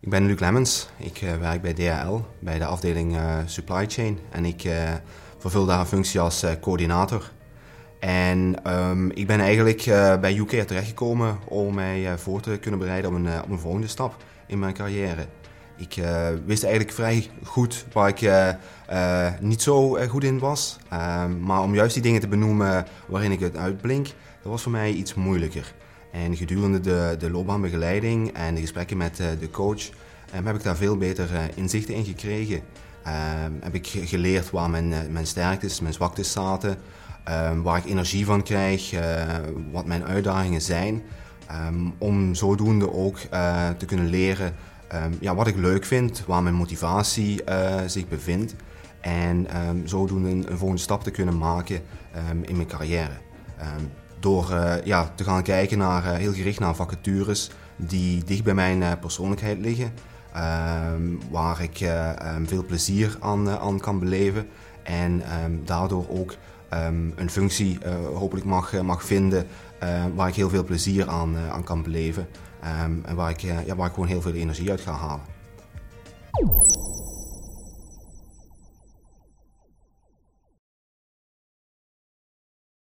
Ik ben Luc Lemmens. Ik uh, werk bij DHL, bij de afdeling uh, Supply Chain. En ik uh, vervul daar een functie als coördinator. En um, ik ben eigenlijk bij UK terechtgekomen om mij voor te kunnen bereiden op een, op een volgende stap in mijn carrière. Ik wist eigenlijk vrij goed waar ik niet zo goed in was. Ehm, maar om juist die dingen te benoemen waarin ik het uitblink, dat was voor mij iets moeilijker. En gedurende de, de loopbaanbegeleiding en de gesprekken met eh, de coach um, heb ik daar veel beter uh, inzichten in gekregen. Um, heb ik geleerd waar mijn, mijn sterktes, mijn zwaktes zaten, um, waar ik energie van krijg, wat mijn uitdagingen zijn. om zodoende ook te kunnen leren ja, wat ik leuk vind, waar mijn motivatie zich bevindt. En zodoende een, volgende stap te kunnen maken in mijn carrière door uh, ja, te gaan kijken naar, uh, heel gericht naar vacatures die dicht bij mijn uh, persoonlijkheid liggen. Ehm, waar ik um, veel plezier aan, aan kan beleven en um, daardoor ook een functie hopelijk mag, mag vinden waar ik heel veel plezier aan, aan kan beleven. en waar ik, ja, waar ik gewoon heel veel energie uit ga halen.